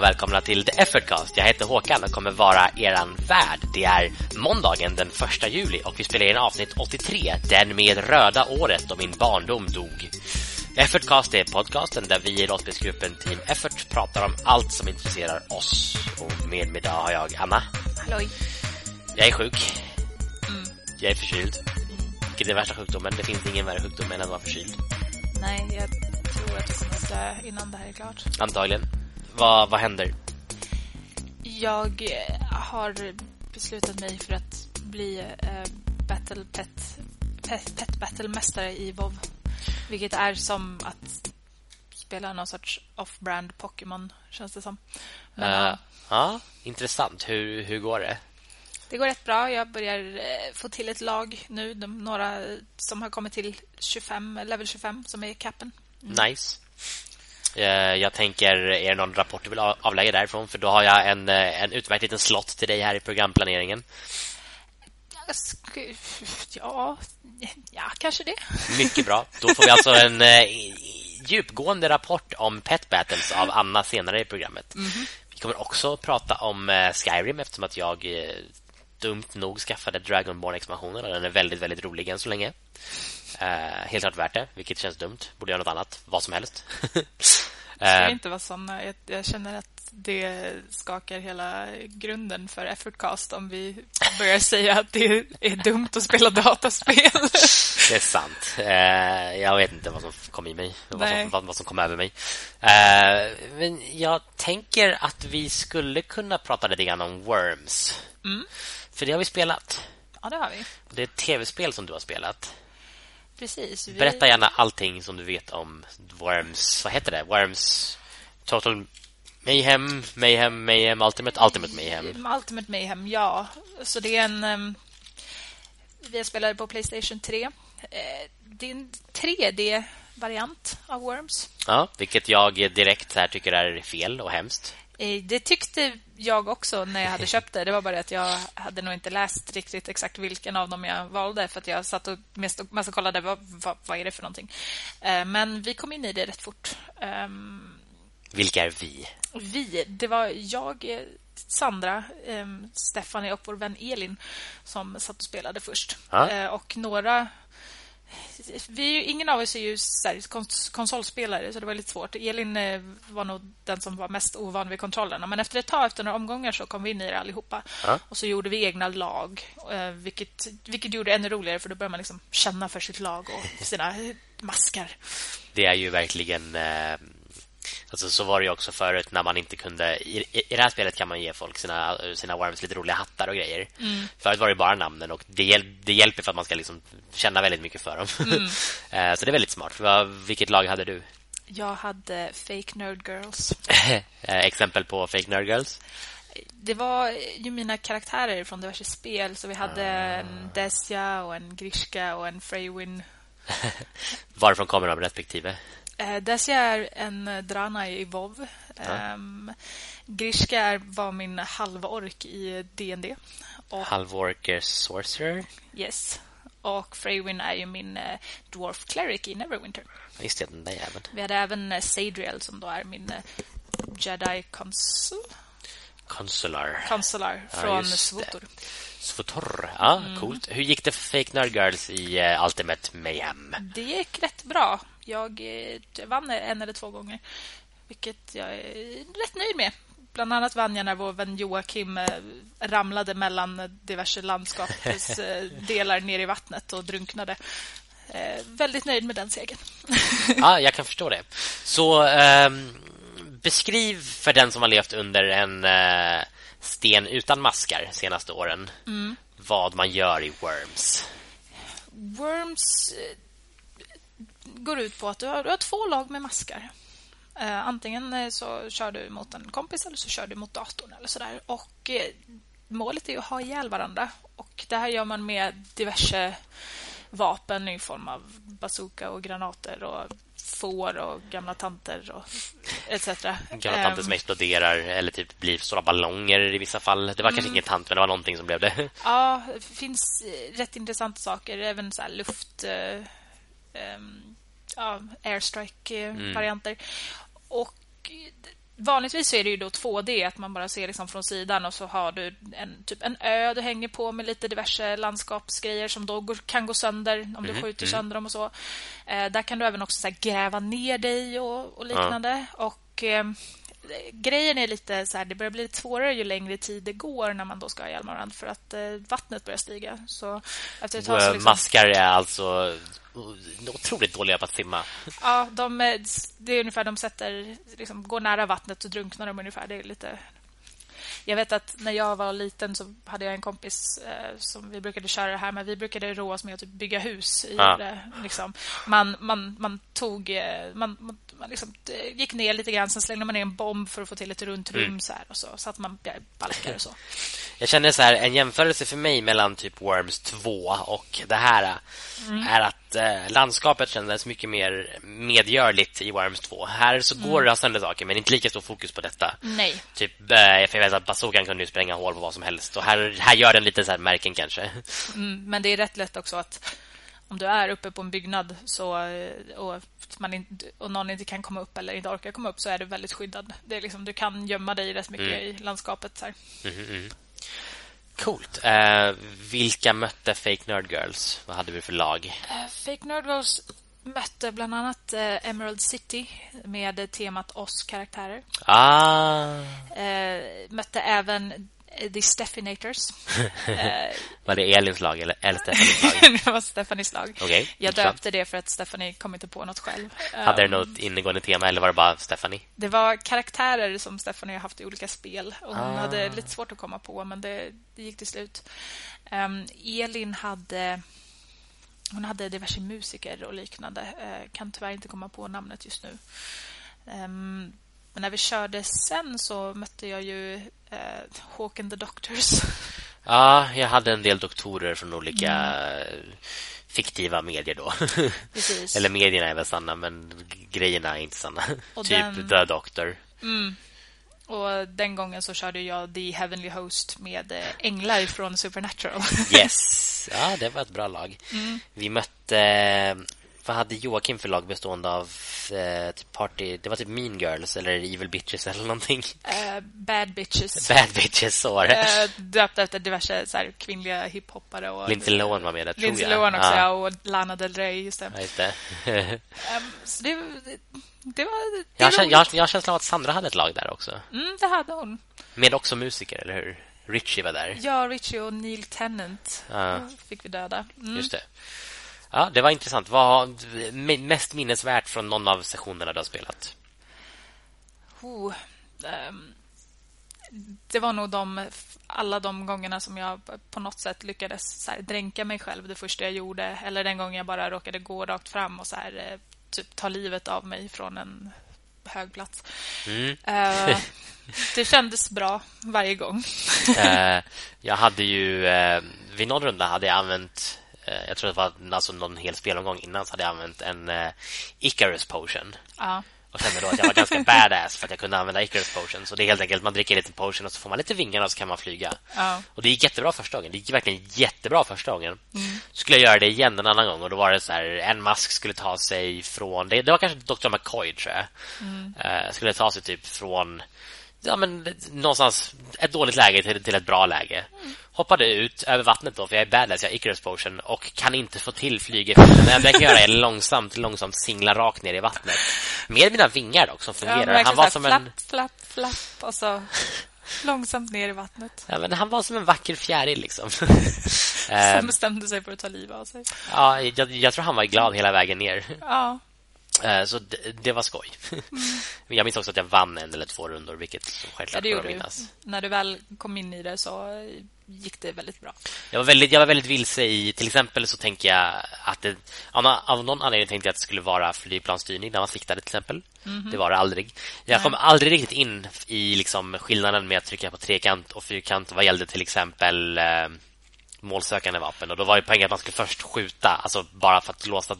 Och välkomna till The Effortcast. Jag heter Håkan och kommer vara eran värd. Det är måndagen den 1 juli och vi spelar in avsnitt 83, den med röda året då min barndom dog. Effortcast är podcasten där vi i rollspelsgruppen Team Effort pratar om allt som intresserar oss. Och med mig idag har jag Anna. Halloj. Jag är sjuk. Mm. Jag är förkyld. Vilket är värsta sjukdomen. Det finns ingen värre sjukdom än att vara förkyld. Nej, jag tror att jag kommer dö innan det här är klart. Antagligen. Vad, vad händer? Jag eh, har beslutat mig för att bli äh, Battle Pet, Pet, Pet Battle-mästare i WoW. Vilket är som att spela någon sorts off-brand Pokémon, känns det som. Men, uh, ja, intressant. Hur, hur går det? Det går rätt bra. Jag börjar eh, få till ett lag nu. De, några som har kommit till 25, level 25 som är capen. Mm. Nice. Eh, jag tänker, är det någon rapport du vill avlägga därifrån? För då har jag en, eh, en utmärkt liten slott till dig här i programplaneringen. Ja, ja, kanske det. Mycket bra. Då får vi alltså en eh, djupgående rapport om Pet Battles av Anna senare i programmet. Mm -hmm. Vi kommer också prata om Skyrim eftersom att jag dumt nog skaffade Dragonborn-expansionen och den är väldigt, väldigt rolig än så länge. Uh, helt klart värt det, vilket känns dumt. Borde göra något annat, vad som helst. Det ska inte vara såna. Jag, jag, känner att det skakar hela grunden för Effortcast om vi börjar säga att det är dumt att spela dataspel. Det är sant. Uh, jag vet inte vad som kom i mig. Vad som, vad, vad som, kom över mig. Uh, men jag tänker att vi skulle kunna prata lite grann om Worms. Mm. För det har vi spelat. Ja, det har vi. Det är ett tv-spel som du har spelat. Precis. Vi... Berätta gärna allting som du vet om Worms. Vad heter det? Worms Total Mayhem, Mayhem, Mayhem, Ultimate, Ultimate Mayhem. Ultimate Mayhem, ja. Så det är en... Um, vi spelade på Playstation 3. Uh, det är en 3D-variant av Worms. Ja, vilket jag direkt här tycker är fel och hemskt. Eh, det tyckte jag också när jag hade köpt det. Det var bara att jag hade nog inte läst riktigt exakt vilken av dem jag valde för att jag satt och mest, mest kollade vad, vad, vad, är det för någonting. Eh, men vi kom in i det rätt fort. Um, Vilka är vi? Vi, det var jag, Sandra, um, Stephanie och vår vän Elin som satt och spelade först. Ah. Och några vi, ingen av oss är ju konsolspelare så det var lite svårt. Elin eh, var nog den som var mest ovan vid kontrollerna. Men efter ett tag, efter några omgångar så kom vi in i det allihopa. Ja. Och så gjorde vi egna lag. Eh, vilket, vilket gjorde det ännu roligare för då började man liksom känna för sitt lag och sina maskar. Det är ju verkligen... Eh Alltså, så var det ju också förut när man inte kunde... I, i, det här spelet kan man ge folk sina, sina Worms lite roliga hattar och grejer. Mm. Förut var det bara namnen och det, hjäl, det hjälper för att man ska liksom känna väldigt mycket för dem. Mm. Eh, så det är väldigt smart. Vilket lag hade du? Jag hade Fake Nerd Girls. Eh, exempel på Fake Nerd Girls? Det var ju mina karaktärer från diverse spel. Så vi hade ah. en Desja och en Grishka och en Freywin. Varifrån kommer de respektive? Eh, Desja är en drana i WoW. Ja. Um, Grishka var min halvork i D&D. Halvorker sorcerer? Yes. Och Freywin är ju min uh, dwarf cleric i Neverwinter. Just det, den där jäveln. Vi hade även Sadriel som då är min Jedi consul. Consular. Consular från ja, Svotor. Svotor, ja, mm. coolt. Hur gick det för Fake Nerd Girls i Ultimate Mayhem? Det gick rätt bra. Jag eh, vann en eller två gånger. Vilket jag är rätt nöjd med. Bland annat vann jag när vår vän Joakim eh, ramlade mellan diverse landskapsdelar eh, ner i vattnet och drunknade. Väldigt nöjd med den segern. ja, jag kan förstå det. Så eh, beskriv för den som har levt under en eh, sten utan maskar senaste åren mm. vad man gör i Worms. Worms går ut på att du har, du har två lag med maskar. Eh, antingen eh, så kör du mot en kompis eller så kör du mot datorn eller sådär. Och eh, målet är att ha ihjäl varandra. Och det här gör man med diverse vapen i form av bazooka och granater och får och gamla tanter och etc. Gamla tanter um, som exploderar eller typ blir stora ballonger i vissa fall. Det var mm, kanske ingen tant men det var någonting som blev det. Ja, det finns rätt intressanta saker. Även så luft... Um, ja, airstrike-varianter. Mm. Och vanligtvis så är det ju då 2D, att man bara ser liksom från sidan och så har du en, typ en ö du hänger på med lite diverse landskapsgrejer som då går, kan gå sönder om du mm. skjuter mm. sönder dem och så. Eh, där kan du även också här, gräva ner dig och, och liknande. Ja. Och eh, grejen är lite så här, det börjar bli lite svårare ju längre tid det går när man då ska ha Hjälmarand för att eh, vattnet börjar stiga. Så efter ett tag så liksom... Maskar är alltså otroligt dåliga på att simma. Ja, de, det är ungefär de sätter liksom, går nära vattnet och drunknar de ungefär. Det är lite jag vet att när jag var liten så hade jag en kompis eh, som vi brukade köra det här med. Vi brukade roa oss med att typ bygga hus. I ja. det, liksom. man, man, man tog... Eh, man, man, man liksom eh, gick ner lite grann, sen slängde man ner en bomb för att få till ett runt rum mm. så här, och så satte man balkar och så. Jag känner så här, en jämförelse för mig mellan typ Worms 2 och det här mm. är att eh, landskapet kändes mycket mer medgörligt i Worms 2. Här så mm. går det sönder saker, men inte lika stor fokus på detta. Nej. Typ, eh, för jag vet att bazookan kunde ju spränga hål på vad som helst. Och här, här gör den lite så här märken kanske. Mm, men det är rätt lätt också att om du är uppe på en byggnad så, och, man inte, och någon inte kan komma upp eller inte orkar komma upp så är du väldigt skyddad. Det är liksom, du kan gömma dig rätt mycket mm. i landskapet. Så mm, mm, Coolt. Eh, vilka mötte Fake Nerd Girls? Vad hade vi för lag? Uh, Fake Nerd Girls mötte bland annat eh, Emerald City med temat oss-karaktärer. Ah. Eh, mötte även The Steffinators. Eh, var det Elins lag eller, eller Stefanis lag? det var Stefanis lag. Okay, jag döpte det för att Stefanie kom inte på något själv. Hade um, det något innegående tema eller var det bara Stefanie? Det var karaktärer som Stefanie har haft i olika spel. Och hon ah. hade lite svårt att komma på, men det, det gick till slut. Um, Elin hade... Hon hade diverse musiker och liknande. Uh, kan tyvärr inte komma på namnet just nu. Um, men när vi körde sen så mötte jag ju eh, Hawk and the Doctors. Ja, jag hade en del doktorer från olika mm. fiktiva medier då. Precis. Eller medierna är väl sanna, men grejerna är inte sanna. Och typ den... The Doctor. Mm. Och den gången så körde jag The Heavenly Host med eh, änglar från Supernatural. yes, ja, det var ett bra lag. Mm. Vi mötte vad hade Joakim för lag bestående av eh, typ party? Det var typ Mean Girls eller Evil Bitches eller någonting. Uh, bad Bitches. Bad Bitches, så var det. Uh, döpt efter diverse så här, kvinnliga hiphoppare. Och, Lindsay Lohan var med där, Lindsay tror jag. Lohan också, ja. och Lana Del Rey, just det. Ja, just det. um, så det, det, var... Det jag, känner, jag, jag har känslan av att Sandra hade ett lag där också. Mm, det hade hon. Med också musiker, eller hur? Richie var där. Ja, Richie och Neil Tennant uh. fick vi döda. Mm. Just det. Ja, det var intressant. Vad mest minnesvärt från någon av sessionerna du har spelat? Oh, um, det var nog de, alla de gångerna som jag på något sätt lyckades så här, dränka mig själv det första jag gjorde. Eller den gången jag bara råkade gå rakt fram och så här, eh, typ ta livet av mig från en hög plats. Mm. Uh, det kändes bra varje gång. uh, jag hade ju... Uh, vid någon runda hade jag använt jag tror det var alltså någon hel spelomgång innan så hade jag använt en uh, Icarus potion. Ja. Och kände då att jag var ganska badass för att jag kunde använda Icarus potion. Så det är helt enkelt man dricker en liten potion och så får man lite vingar och så kan man flyga. Ja. Och det gick jättebra första gången. Det gick verkligen jättebra första gången. Mm. Så skulle jag göra det igen en annan gång och då var det så här en mask skulle ta sig från det, det var kanske Dr. McCoy tror jag. Mm. Uh, skulle ta sig typ från ja, men, någonstans ett dåligt läge till, till ett bra läge. Mm. Hoppade ut över vattnet då, för jag är badass, jag har Icarus potion och kan inte få till flygeffekten. Enda jag kan göra är långsamt, långsamt singla rakt ner i vattnet. Med mina vingar dock, som fungerar. Ja, han var som flapp, en... Flapp, flapp, och så långsamt ner i vattnet. Ja, men han var som en vacker fjäril liksom. som bestämde sig för att ta livet av sig. Ja, jag, jag tror han var glad hela vägen ner. Ja. Eh, så det, det, var skoj. Mm. Jag minns också att jag vann en eller två rundor, vilket självklart ja, det minnas. När du väl kom in i det så gick det väldigt bra. Jag var väldigt, jag var väldigt vilse i... Till exempel så tänker jag att det... Av någon anledning tänkte jag att det skulle vara flygplansstyrning när man siktade till exempel. Mm -hmm. Det var det aldrig. Jag Nej. kom aldrig riktigt in i liksom skillnaden med att trycka på trekant och fyrkant vad gällde till exempel... Målsökande vapen. Och då var ju poängen att man skulle först skjuta, alltså bara för att låsa,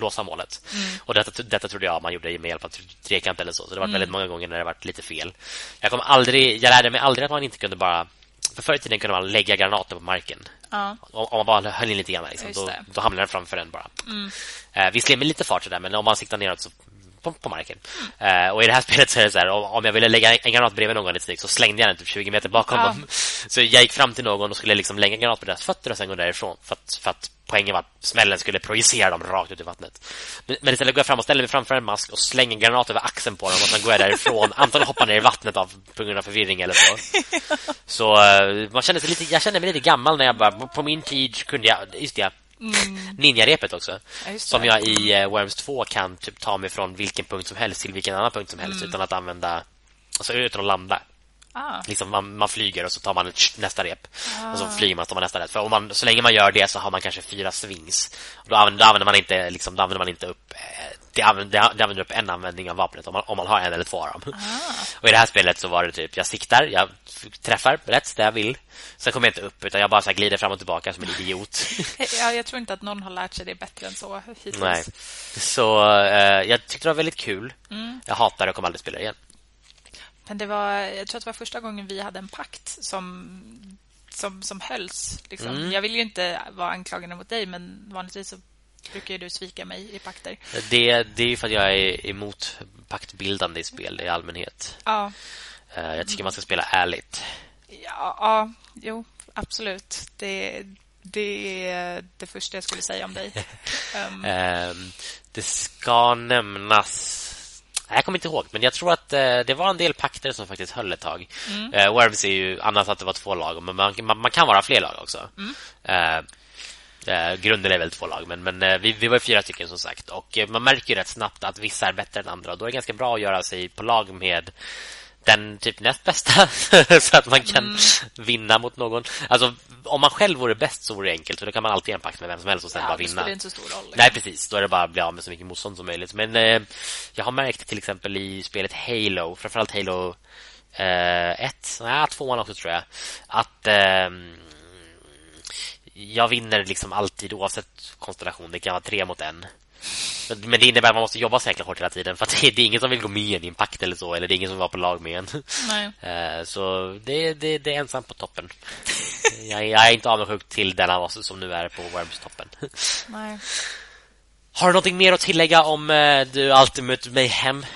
låsa målet. Mm. Och detta, detta trodde jag man gjorde med hjälp av trekant eller så. Så det var mm. väldigt många gånger när det var lite fel. Jag kom aldrig, jag lärde mig aldrig att man inte kunde bara... För förr i tiden kunde man lägga granater på marken. Ja. Om, om man bara höll in lite grann, liksom, då, då hamnade den framför en bara. Mm. Eh, visserligen med lite fart sådär, men om man siktar neråt så på, på marken. Uh, och i det här spelet så är det så här, om jag ville lägga en granat bredvid någon lite snyggt så slängde jag den typ 20 meter bakom ja. dem. Så jag gick fram till någon och skulle liksom lägga en granat på deras fötter och sen gå därifrån för att, för att poängen var att smällen skulle projicera dem rakt ut i vattnet. Men, men istället går jag fram och ställer mig framför en mask och slänger en granat över axeln på dem och sen går jag därifrån. Antagligen hoppar ner i vattnet av, på grund av förvirring eller så. Så uh, man känner sig lite, jag känner mig lite gammal när jag bara, på min tid kunde jag, just det, Mm. Ninja-repet också. Ja, som jag i uh, Worms 2 kan typ ta mig från vilken punkt som helst till vilken annan punkt som helst mm. utan att använda alltså utan att landa. Ah. Liksom man, man, flyger och så tar man nästa rep. Ah. Och så flyger man och tar man nästa rep. För om man, så länge man gör det så har man kanske fyra swings. Och då använder, då använder man inte liksom, då använder man inte upp eh, det använder, det använder upp en användning av vapnet om man, om man har en eller två av dem. Ah. Och i det här spelet så var det typ jag siktar, jag träffar rätt där jag vill. Sen kommer jag inte upp utan jag bara så glider fram och tillbaka som en idiot. ja, jag tror inte att någon har lärt sig det bättre än så hittills. Nej. Så eh, jag tyckte det var väldigt kul. Mm. Jag hatar det och kommer aldrig spela igen. Men det var, jag tror att det var första gången vi hade en pakt som, som, som hölls. Liksom. Mm. Jag vill ju inte vara anklagande mot dig, men vanligtvis så brukar du svika mig i pakter. Det, det är för att jag är emot paktbildande i spel i allmänhet. Ja. Eh, jag tycker man ska spela ärligt. Ja, ja jo, absolut. Det, det är det första jag skulle säga om dig. Um. det ska nämnas jag kommer inte ihåg, men jag tror att eh, det var en del pakter som faktiskt höll ett tag. Mm. Eh, Worms är ju annars att det var två lag, men man, man, man kan vara fler lag också. Mm. Eh, eh grunden är väl två lag, men, men eh, vi, vi var fyra stycken som sagt. Och eh, man märker rätt snabbt att vissa är bättre än andra. Då är det ganska bra att göra sig på lag med den typ näst bästa så att man kan mm. vinna mot någon. Alltså om man själv vore bäst så vore det enkelt för då kan man alltid en pakt med vem som helst och sen ja, bara vinna. Det inte så stor roll. Liksom. Nej precis, då är det bara att bli av med så mycket motstånd som möjligt. Men eh, jag har märkt till exempel i spelet Halo, framförallt Halo 1, eh, nej, tvåan också tror jag, att eh, jag vinner liksom alltid oavsett konstellation. Det kan vara tre mot en. Men det innebär att man måste jobba så jäkla hårt hela tiden För det, är ingen som vill gå med i en pakt eller så Eller det är ingen som vara på lag med en Nej. Eh, så det, det, det är ensam på toppen jag, jag är inte avundsjuk till den av oss som nu är på Worms-toppen Nej. Har du något mer att tillägga om uh, du Ultimate Mayhem?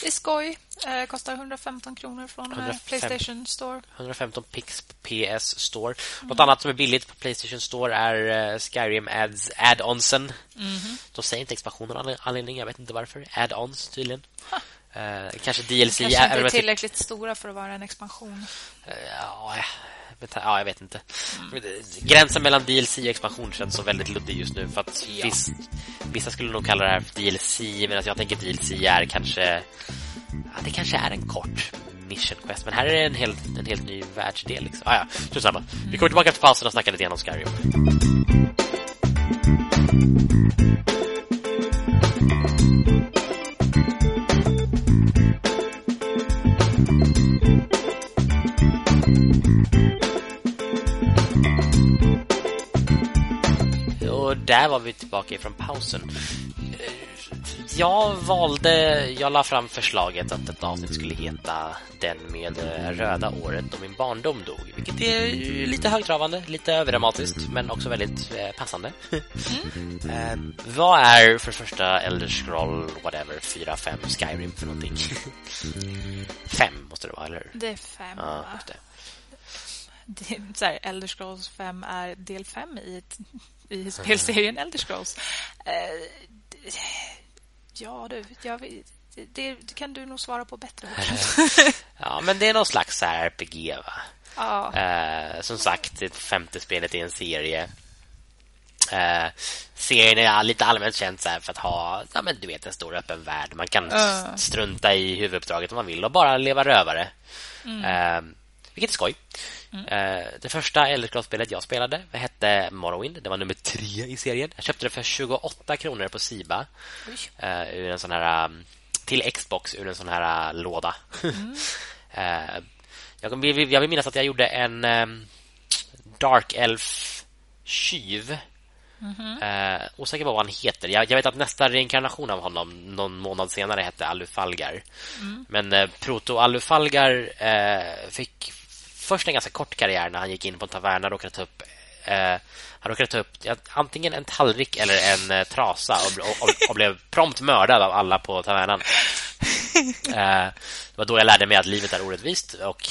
Det är skoj. Eh, kostar 115 kronor från 105, Playstation Store. 115 pix på PS Store. Mm. Något annat som är billigt på Playstation Store är uh, Skyrim ads, add-onsen. Mm. De säger inte expansionen av anledning, jag vet inte varför. Add-ons tydligen. Uh, kanske DLC. Kanske inte är tillräckligt stora för att vara en expansion. Uh, ja, Ja, jag vet inte. Mm. Gränsen mellan DLC och expansion känns så väldigt luddig just nu. För att ja. visst, vissa skulle nog kalla det här för DLC, medan jag tänker DLC är kanske... Ja, det kanske är en kort mission quest, men här är det en helt, en helt ny världsdel. Liksom. Ah, ja, samma. Vi kommer tillbaka efter pausen och snackar lite grann om Skyrim. Och där var vi tillbaka ifrån pausen. Jag valde, jag la fram förslaget att ett avsnitt skulle heta Den med röda året då min barndom dog. Vilket är lite högtravande, lite överdramatiskt, men också väldigt eh, passande. Mm. eh, vad är för första Elder Scroll, whatever, 4, 5 Skyrim för någonting? 5 måste det vara, eller Det är 5, ja, det. det så här, Elder Scrolls 5 är del 5 i i spelserien Elder Scrolls. Uh, ja, du, jag, det, det, kan du nog svara på bättre. ja, men det är någon slags RPG, va? Ja. Uh, som sagt, det femte spelet i en serie. Uh, serien är lite allmänt känd så för att ha ja, men du vet, en stor öppen värld. Man kan uh. strunta i huvuduppdraget om man vill och bara leva rövare. Mm. Uh, vilket är skoj. Mm. Uh, det första Elder jag spelade hette Morrowind. Det var nummer tre i serien. Jag köpte det för 28 kronor på Siba. Uh, ur en sån här um, till Xbox ur en sån här uh, låda. Mm. uh, jag, vill, jag vill minnas att jag gjorde en um, Dark Elf tjuv. Mm -hmm. uh, osäker på vad han heter. Jag, jag, vet att nästa reinkarnation av honom någon månad senare hette Alufalgar. Mm. Men uh, Proto Alufalgar uh, fick först en ganska kort karriär när han gick in på en taverna och råkade ta upp eh, han råkade ta upp antingen en tallrik eller en eh, trasa och, och, och, blev prompt mördad av alla på tavernan. Eh, det var då jag lärde mig att livet är orättvist och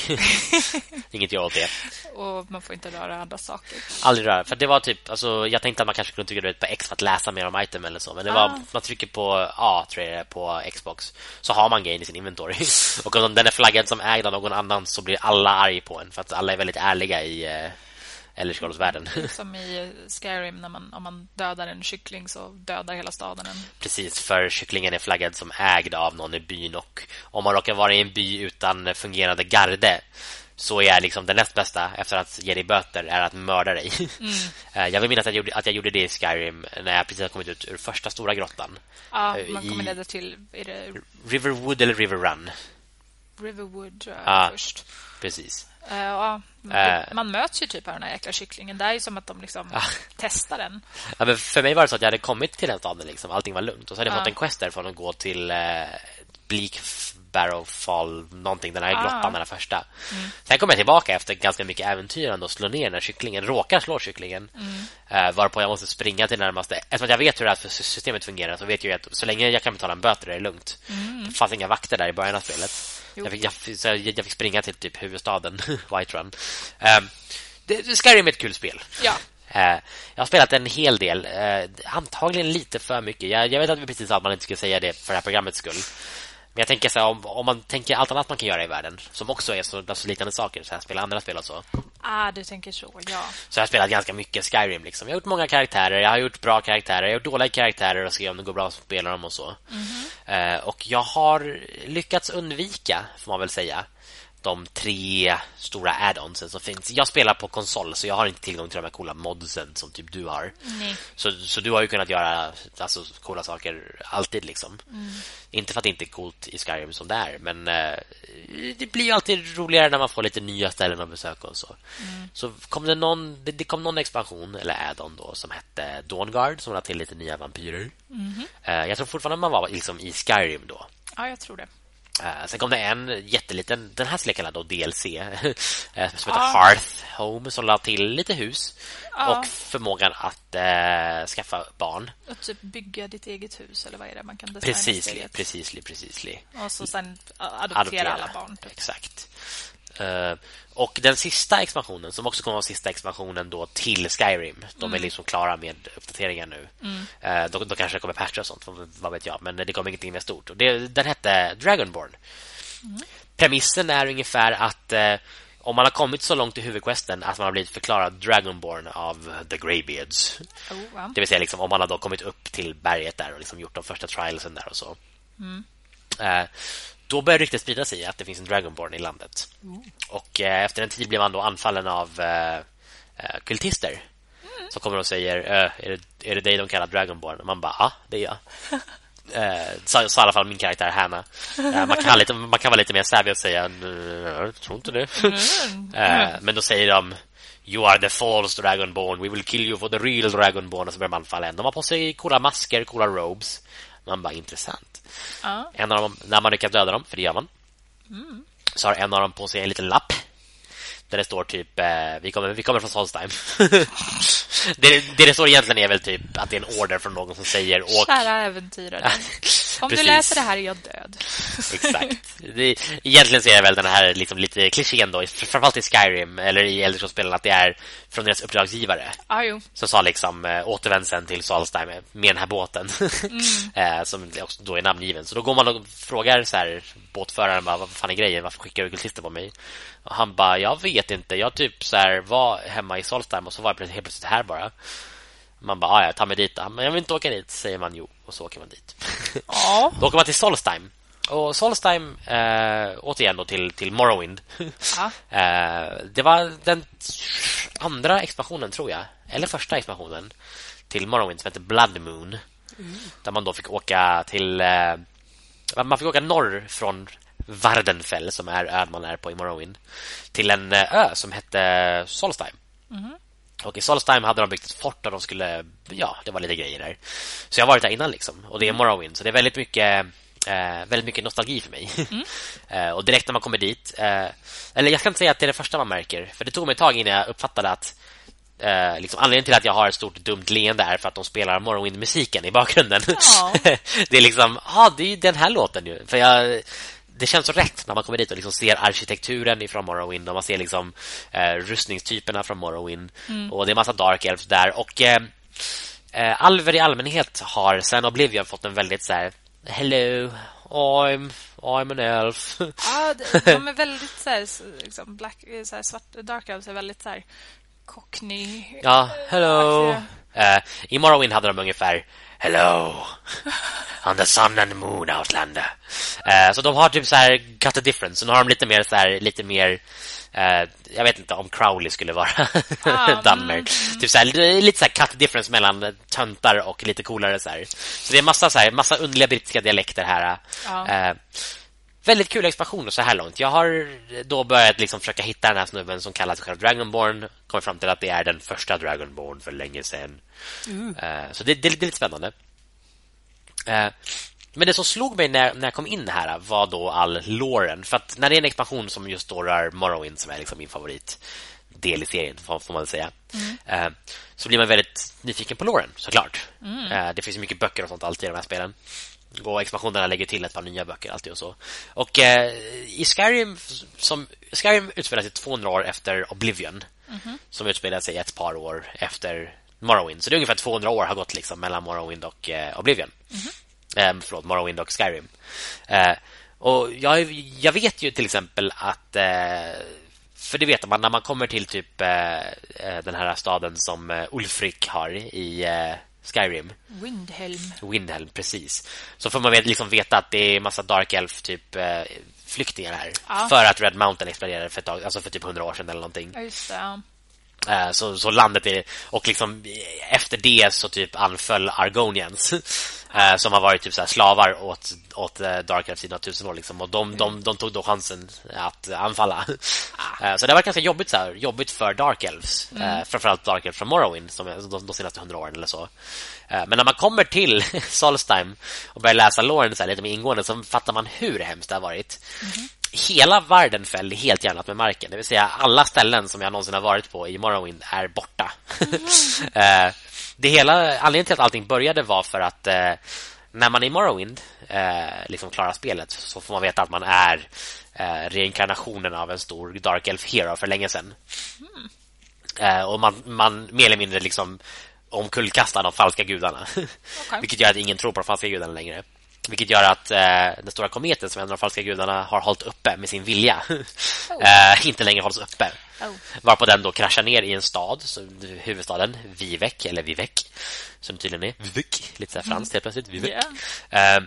inget jag åt det. Och man får inte röra andra saker. Aldrig röra. För det var typ, alltså, jag tänkte att man kanske kunde trycka på X för att läsa mer om item eller så. Men det var, ah. man trycker på A tror jag på Xbox så har man grejen i sin inventory. och om den är flaggad som ägd av någon annan så blir alla arg på en. För att alla är väldigt ärliga i eh, Elderscrolls-världen. Som i Skyrim, när man, om man dödar en kyckling så dödar hela staden en. Precis, för kycklingen är flaggad som ägd av någon i byn och om man råkar vara i en by utan fungerande garde så är liksom det näst bästa efter att ge dig böter är att mörda dig. Mm. Eh, jag vill minnas att jag, gjorde, att jag gjorde det i Skyrim när jag precis kommit ut ur första stora grottan. Ja, eh, man kommer ner till är det... Riverwood eller River Run. Riverwood ja, först. Precis. Uh, ja, man, uh, man möts ju typ av den här jäkla kycklingen. Det är ju som att de liksom uh, testar den. Ja, men för mig var det så att jag hade kommit till den staden. Liksom. Allting var lugnt. Och så hade jag fått en quest därifrån att gå till uh, Bleak Barrowfall, någonting, den här ah. grottan, den här första. Mm. Sen kommer jag tillbaka efter ganska mycket äventyrande och slår ner den kycklingen, råkar slå kycklingen. Mm. Uh, varpå jag måste springa till närmaste. Eftersom jag vet hur det här systemet fungerar så vet jag att så länge jag kan betala en böter är det lugnt. Mm. Det fanns inga vakter där i början av spelet. Jag fick, jag, jag fick, springa till typ huvudstaden Whiterun. Um, Skyrim är ett kul spel. Ja. Uh, jag har spelat en hel del. Uh, antagligen lite för mycket. Jag, jag vet att vi precis sa att man inte skulle säga det för det här programmets skull. Men jag tänker så här, om, om man tänker allt annat man kan göra i världen som också är så, så liknande saker, så här, spela andra spel och så. Ah, du tänker så, ja. Så jag har spelat ganska mycket Skyrim liksom. Jag har gjort många karaktärer, jag har gjort bra karaktärer, jag har gjort dåliga karaktärer och se om det går bra att spela dem och så. Mm -hmm. uh, och jag har lyckats undvika, får man väl säga, de tre stora add-onsen som finns. Jag spelar på konsol så jag har inte tillgång till de här coola modsen som typ du har. Nej. Så, så du har ju kunnat göra alltså, coola saker alltid liksom. Mm. Inte för att det inte är coolt i Skyrim som det är, men eh, det blir ju alltid roligare när man får lite nya ställen att besöka och så. Mm. Så kom det någon det, det, kom någon expansion eller add-on då som hette Dawnguard som la till lite nya vampyrer. Mm. Eh, jag tror fortfarande man var liksom i Skyrim då. Ja, jag tror det. Uh, sen kom det en jätteliten, den här skulle jag kalla då DLC uh, som heter ah. Hearth Home som la till lite hus ah. och förmågan att uh, skaffa barn. Och typ bygga ditt eget hus eller vad är det man kan designa Precis, precis, precis. Och så sen adoptera, adoptera. alla barn. Typ. Exakt. Uh, och den sista expansionen som också kommer vara sista expansionen då till Skyrim. De mm. är liksom klara med uppdateringar nu. Mm. Uh, då, då kanske det kommer patcha och sånt, vad vet jag, men det kommer ingenting mer stort. Och det, den hette Dragonborn. Mm. Premissen är ungefär att uh, om man har kommit så långt i huvudquesten att man har blivit förklarad Dragonborn av The Greybeards. Oh, wow. Det vill säga liksom, om man har då kommit upp till berget där och liksom gjort de första trialsen där och så. Mm. Då börjar ryktet sprida sig att det finns en Dragonborn i landet. Mm. Och eh, efter en tid blir man då anfallen av eh, eh kultister. Mm. Som kommer och säger eh, är, det, är det dig de kallar Dragonborn? Och man bara, ja, det är jag. eh, så, så i alla fall min karaktär Hanna. Eh, man, kan lite, man kan vara lite mer savvy och säga jag tror inte det. Mm. eh, men då säger de You are the false Dragonborn. We will kill you for the real Dragonborn. Och så börjar man falla en. De har på sig coola masker, coola robes. Man bara, intressant. Ja. En av dem, när man lyckas döda dem, för det gör man, mm. så har en av dem på sig en liten lapp där det står typ eh, vi, kommer, vi kommer från Solstheim. det, det det står egentligen är väl typ att det är en order från någon som säger åk... Kära äventyrare. Om du läser det här är jag död. Exakt. Det, egentligen så är det väl den här liksom lite klichén då, framförallt i Skyrim eller i äldre spelen att det är från deras uppdragsgivare. Ah, jo. Som sa liksom äh, återvänd sen till Solstheim med den här båten. Mm. äh, som också då är namngiven. Så då går man och frågar så här, båtföraren bara, vad fan är grejen? Varför skickar du kultister på mig? Han bara, jag vet inte. Jag typ så här, var hemma i Solstheim och så var jag helt plötsligt här bara. Man bara, ah, ja, ta mig dit då. Men jag vill inte åka dit, säger man jo. Och så åker man dit. Ja. då åker man till Solstheim. Och Solstheim, eh, återigen då till, till Morrowind. Ja. eh, det var den andra expansionen, tror jag. Eller första expansionen till Morrowind som heter Blood Moon. Mm. Där man då fick åka till... Eh, man fick åka norr från Vardenfell som är ön man är på i Morrowind till en eh, ö som hette Solstheim. Mm. Och i Solstheim hade de byggt ett fort och de skulle ja, det var lite grejer där. Så jag har varit där innan liksom och det är mm. Morrowind så det är väldigt mycket eh, väldigt mycket nostalgi för mig. Mm. eh, och direkt när man kommer dit eh, eller jag ska inte säga att det är det första man märker för det tog mig ett tag innan jag uppfattade att Eh, liksom, anledningen till att jag har ett stort dumt leende är för att de spelar Morrowind-musiken i bakgrunden. Ja. det är liksom, ja, ah, det är den här låten ju. För jag det känns så rätt när man kommer dit och liksom ser arkitekturen ifrån Morrowind och man ser liksom eh, rustningstyperna från Morrowind mm. och det är massa Dark Elves där och eh, eh, alver i allmänhet har sen Oblivion fått en väldigt så här hello I'm I'm an elf. Ja, de är väldigt så här, liksom black så här, svart Dark Elves är väldigt så här cockney. Ja, hello. Uh, I Morrowind hade de ungefär Hello. On the sun and the moon Outlander uh, Så de har typ så här Cut the difference. Så nu har de lite mer så här, Lite mer uh, Jag vet inte om Crowley skulle vara ah, Dunmer mm. Typ så här, Lite så här cut the difference mellan Töntar och lite coolare så här. Så det är massa så här, Massa underliga brittiska dialekter här. Uh, Väldigt kul expansion så här långt. Jag har då börjat liksom försöka hitta den här snubben som kallar sig själv Dragonborn. Kommer fram till att det är den första Dragonborn för länge sedan. Mm. Uh, så det, det, det, är lite spännande. Uh, men det som slog mig när, när jag kom in här var då all loren. För att när det är en expansion som just då rör Morrowind som är liksom min favorit del i serien, får man säga. Mm. Uh, så blir man väldigt nyfiken på loren, såklart. Mm. det finns mycket böcker och sånt alltid i de här spelen. Och expansionerna lägger till ett par nya böcker alltid och så. Och eh, i Skyrim som Skyrim utspelar sig 200 år efter Oblivion. Mm -hmm. Som utspelar sig ett par år efter Morrowind. Så det är ungefär 200 år har gått liksom mellan Morrowind och eh, Oblivion. Mm -hmm. eh, förlåt, Morrowind och Skyrim. Eh, och jag, jag vet ju till exempel att eh, för det vet man när man kommer till typ eh, den här staden som Ulfric har i Skyrim. Windhelm. Windhelm, precis. Så får man liksom veta att det är massa Dark Elf typ eh, flyktingar här. Ja. För att Red Mountain exploderade för, ett tag, alltså för typ 100 år sedan eller någonting. Ja, just det, ja. Eh, så, så landet är och liksom efter det så typ anföll Argonians eh, som har varit typ så slavar åt åt eh, Dark Elf i några tusen år liksom och de, de, de tog då chansen att anfalla. Ah. Så det var ganska jobbigt så här, jobbigt för Dark Elves, mm. framförallt Dark Elf från Morrowind som de, de senaste hundra åren eller så. Men när man kommer till Solstheim och börjar läsa så här, lite mer ingående så fattar man hur hemskt det har varit. Mm hela världen föll helt jämnat med marken. Det vill säga alla ställen som jag någonsin har varit på i Morrowind är borta. Mm. det hela, anledningen till att allting började var för att eh, när man i Morrowind eh, liksom klarar spelet så får man veta att man är eh, reinkarnationen av en stor Dark Elf Hero för länge sedan. Mm. Eh, och man, man mer eller mindre liksom omkullkastar de falska gudarna. Okay. Vilket gör att ingen tror på de falska gudarna längre. Vilket gör att eh, den stora kometen som en av de falska gudarna har hållit uppe med sin vilja oh. eh, inte längre hålls uppe. Oh. Varpå den då kraschar ner i en stad, så, huvudstaden Vivek, eller Vivek, som det tydligen är. Vivek, lite så här franskt helt plötsligt. Vivek. Yeah. Eh,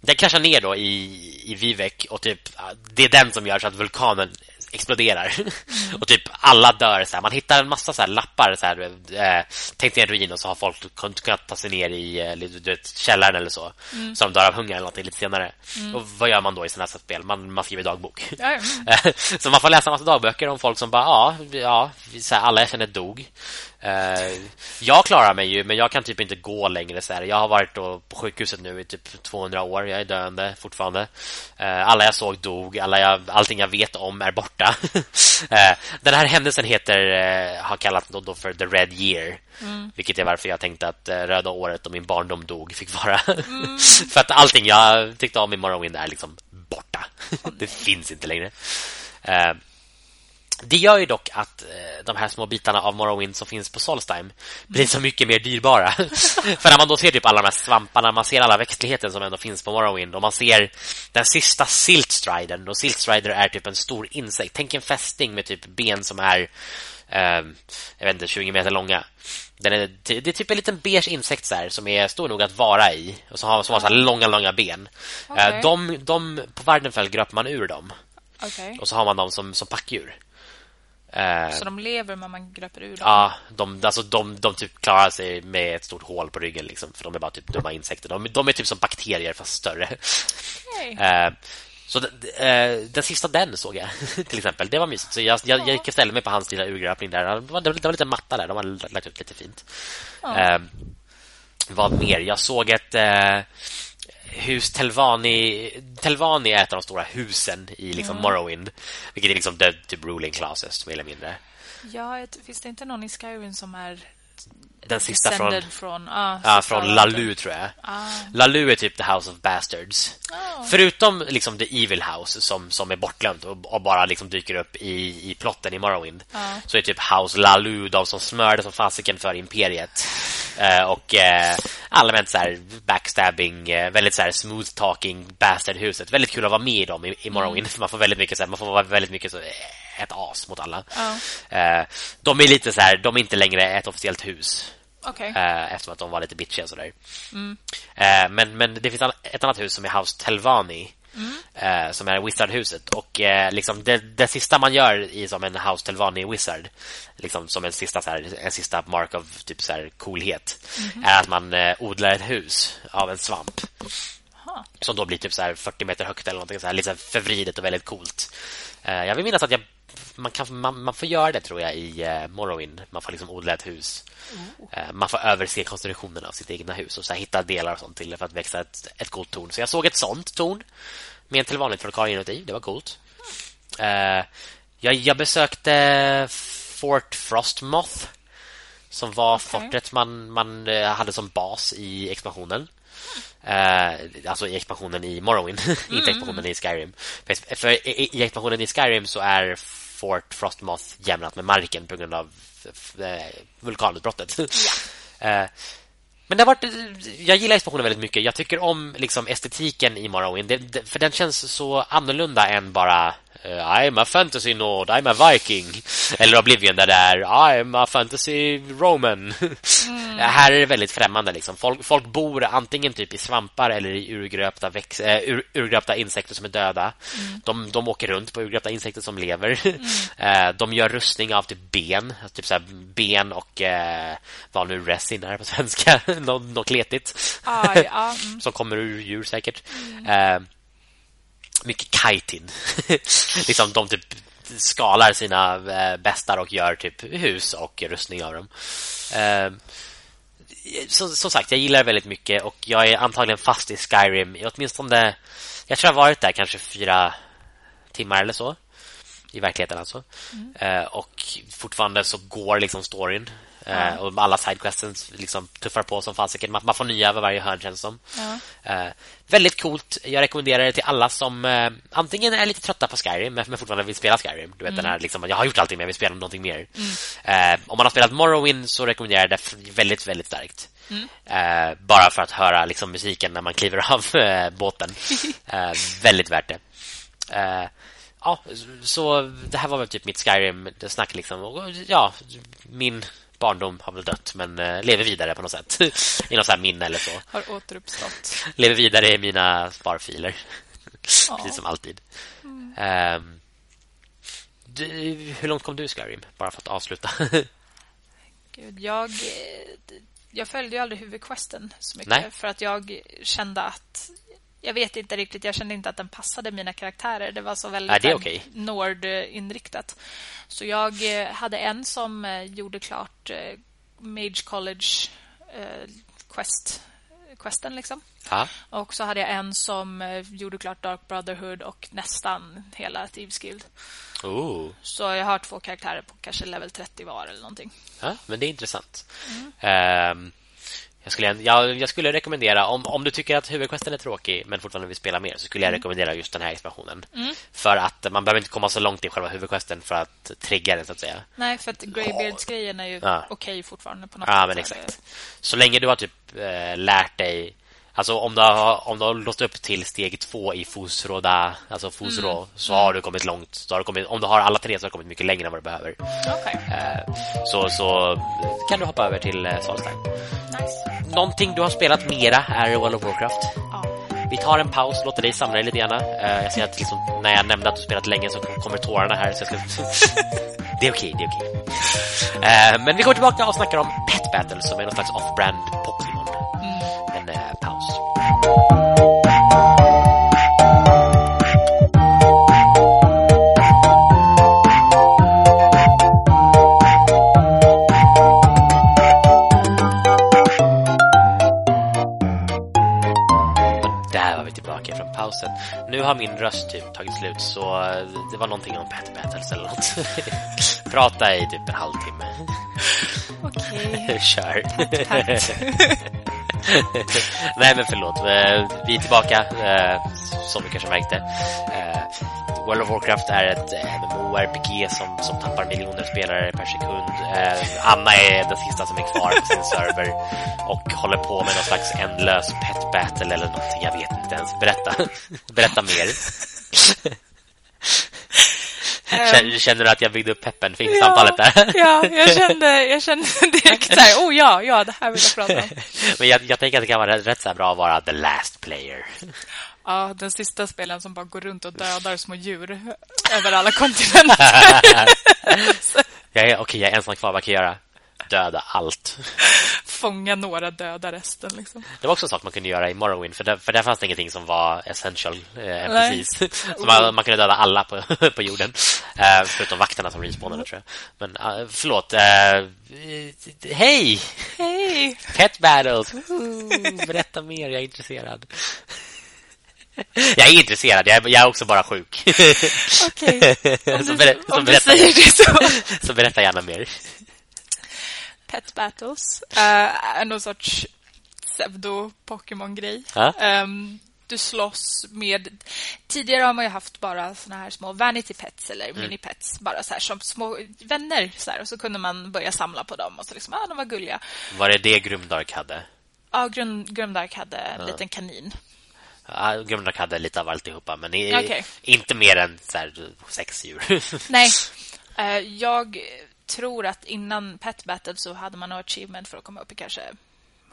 den kraschar ner då i, i Vivek och typ det är den som gör så att vulkanen exploderar. Mm. och typ alla dör så här. Man hittar en massa så här lappar så här eh, tänkt i en ruin och så har folk kunnat ta sig ner i eh, du vet, källaren eller så. Mm. Så de dör av hunger eller något lite senare. Mm. Och vad gör man då i sådana här spel? Man, man skriver dagbok. Mm. så man får läsa en massa dagböcker om folk som bara ja, ja så här, alla jag känner dog. Uh, jag klarar mig ju, men jag kan typ inte gå längre. Så här. Jag har varit på sjukhuset nu i typ 200 år. Jag är döende fortfarande. Uh, alla jag såg dog. Alla jag, allting jag vet om är borta. uh, den här händelsen heter, har kallats då, för The Red Year. Mm. Vilket är varför jag tänkte att röda året och min barndom dog fick vara. Mm. för att allting jag tyckte om i Morrowind är liksom borta. det finns inte längre. Det gör ju dock att eh, de här små bitarna av Morrowind som finns på Solstheim blir så mycket mer dyrbara. För när man då ser typ alla de här svamparna, man ser alla växtligheten som ändå finns på Morrowind och man ser den sista Siltstriden och Siltstrider är typ en stor insekt. Tänk en fästing med typ ben som är eh, jag vet inte, 20 meter långa. Den är, det är typ en liten beige insekt så här, som är stor nog att vara i och som har, som har så långa, långa ben. Okay. Eh, de, de, på Vardenfell gröper man ur dem. Okay. Och så har man dem som, som packdjur. Eh, så de lever men man gröper ur dem? Ja, de, alltså de, de typ klarar sig med ett stort hål på ryggen liksom, För de är bara typ dumma insekter De, de är typ som bakterier fast större okay. Så den, eh, den sista den såg jag till exempel. Det var mysigt. Så jag, jag, jag gick och ställde mig på hans lilla urgröpning där. Det var, det var lite matta där. De hade lagt ut lite fint. Ja. Eh, vad mer? Jag såg ett eh, hus Telvani Telvani är ett av de stora husen i liksom mm. Morrowind, vilket är liksom the, typ ruling classes mer eller mindre. Ja, finns det inte någon i Skyrim som är den sista från, från, ah, ja, från Lalu tror jag. Ah. Lalu är typ the House of Bastards. Oh. Förutom liksom The Evil House som, som är bortglömt och, och bara liksom dyker upp i, i plotten i Morrowind. Ah. Så är typ House Lalu de som smörde som fasiken för imperiet. Uh, och uh, allmänt så här backstabbing, uh, väldigt så här smooth talking bastardhuset. Väldigt kul att vara med i dem i, i Morrowind. Mm. Man får väldigt mycket så här, man får vara väldigt mycket så ett as mot alla. de är lite så här, de är inte längre ett officiellt hus. Okay. Eh, eftersom att de var lite bitchiga sådär. Mm. Eh, men, men det finns ett annat hus som är House Telvani. Mm. Eh, som är Wizardhuset och liksom det, det sista man gör i som en House Telvani Wizard liksom som en sista så här, en sista mark av typ så här coolhet mm. är att man odlar ett hus av en svamp. Aha. Som då blir typ så här 40 meter högt eller någonting så här lite så förvridet och väldigt coolt. jag vill minnas att jag man, kan, man, man får göra det tror jag i uh, Morrowind. Man får liksom odla ett hus. Uh, man får överse konstruktionen av sitt egna hus och så hitta delar och sånt till för att växa ett, ett coolt torn. Så jag såg ett sånt torn med en till vanligt trollkarl inuti. Det var coolt. Uh, jag, jag besökte Fort Frostmoth som var okay. fortet man, man hade som bas i expansionen. Uh, alltså i expansionen i Morrowind, mm. inte expansionen i Skyrim. För, för i, i, expansionen i Skyrim så är Fort Frostmoth jämnat med marken på grund av eh, vulkanutbrottet. Eh, men det har varit, jag gillar expansionen väldigt mycket. Jag tycker om liksom estetiken i Morrowind. Det, det, för den känns så annorlunda än bara I'm a fantasy nord, I'm a viking. Eller Oblivion där det är I'm a fantasy roman. Mm. här är det väldigt främmande. Liksom. Folk, folk bor antingen typ i svampar eller i urgröpta, väx, äh, ur, urgröpta insekter som är döda. Mm. De, de åker runt på urgröpta insekter som lever. Mm. uh, de gör rustning av typ ben. Typ så ben och uh, vad nu resin är på svenska. Något, kletigt. Ah, ja, mm. som kommer ur djur säkert. Uh, mycket kiting. liksom de typ skalar sina eh, bästar och gör typ hus och rustning av dem. Eh, som, som sagt, jag gillar det väldigt mycket och jag är antagligen fast i Skyrim. Åtminstone, jag tror jag varit där kanske fyra timmar eller så. I verkligheten alltså. Mm. Eh, och fortfarande så går liksom storyn Uh, och alla sidequesten liksom tuffar på som fasiken. Man, man får nya över varje hörn känns som. Ja. Uh, väldigt coolt. Jag rekommenderar det till alla som uh, antingen är lite trötta på Skyrim men fortfarande vill spela Skyrim. Du vet mm. den här liksom jag har gjort allting men jag vill spela någonting mer. Mm. om man har spelat Morrowind så rekommenderar jag det väldigt väldigt starkt. Mm. bara för att höra liksom musiken när man kliver av båten. väldigt värt det. ja, så det här var väl typ mitt Skyrim-snack liksom. Och, ja, min barndom har väl dött men eh, lever vidare på något sätt. I något så minne eller så. Har återuppstått. Lever vidare i mina sparfiler. Ja. Precis som alltid. Mm. Um, du, hur långt kom du Skyrim? Bara för att avsluta. Gud, jag jag följde ju aldrig huvudquesten så mycket Nej. för att jag kände att jag vet inte riktigt, jag kände inte att den passade mina karaktärer. Det var så väldigt ja, okay. Nord-inriktat. Så jag eh, hade en som eh, gjorde klart eh, Mage College quest questen liksom. Ja. Och så hade jag en som gjorde klart Dark Brotherhood och nästan hela Thieves Guild. Oh. Så jag har två karaktärer på kanske level 30 var eller någonting. Ja, men det är intressant. Mm. Um, jag skulle, jag, jag, skulle rekommendera, om, om du tycker att huvudquesten är tråkig men fortfarande vill spela mer så skulle jag mm. rekommendera just den här expansionen. Mm. För att man behöver inte komma så långt i själva huvudquesten för att trigga den så att säga. Nej, för att Greybeards-grejen är ju ja. okej okay fortfarande på något Ja, sätt. men exakt. Så länge du har typ äh, lärt dig Alltså om du har, om du har låst upp till steg två i Fosroda, alltså Fosro, mm. så har du kommit långt. Så har du kommit, om du har alla tre så har du kommit mycket längre än vad du behöver. Okay. Eh, så, så kan du hoppa över till eh, Solstheim. Nice. Någonting du har spelat mera är World of Warcraft. Ja. Vi tar en paus, låter dig samla dig lite grann. Eh, jag ser att liksom, när jag nämnde att du spelat länge så kommer tårarna här. Så ska... det är okej, det är okej. Eh, men vi kommer tillbaka och snackar om Pet Battle som är någon slags off-brand Pokémon. En eh, paus. pausen. Nu har min röst typ tagit slut så det var någonting om Pet Battles eller något. Prata i typ en halvtimme. Okej. Okay. Kör. Nej, men förlåt. Eh, vi är tillbaka, eh, som du kanske märkte. Eh, World of Warcraft är ett MMORPG som, som tappar miljoner spelare per sekund. Anna är den sista som är kvar på sin server och håller på med någon slags ändlös pet battle eller någonting. Jag vet inte ens. Berätta. Berätta mer. Känner, känner du att jag byggde upp peppen för ja, samtalet där? Ja, jag kände, jag kände direkt så här, oh ja, ja, det här vill jag prata om. Men jag, jag tänker att det kan vara rätt så bra att vara the last player. Ja, den sista spelaren som bara går runt och dödar små djur över alla kontinenter. Okej, okay, jag är ensam kvar, vad kan jag göra? Döda allt. Fånga några, döda resten. Liksom. Det var också en sak man kunde göra i Morrowind, för där, för där fanns det ingenting som var essential eh, precis. Så man, man, kunde döda alla på, på jorden, eh, förutom vakterna som respawnade, tror jag. Men uh, förlåt. Uh, hej! Hej! Pet battles! Uh, berätta mer, jag är intresserad. Jag är intresserad, jag är, jag är också bara sjuk. Okej, okay. om, du, ber, om du säger det så. så berätta gärna mer. Pet Battles uh, är någon sorts pseudo-Pokémon-grej. Uh. Um, du slåss med... Tidigare har man ju haft bara såna här små vanity pets eller mm. mini pets bara så här som små vänner så här, och så kunde man börja samla på dem och så liksom ah, de var gulliga. Var det det Grumdark hade? Ja, Grum, Grumdark hade en ja. liten kanin. Ja, Grumdark hade lite av alltihopa men i, okay. inte mer än så här, sex djur. Nej. Uh, jag tror att innan Pet Battle så hade man achievement för att komma upp i kanske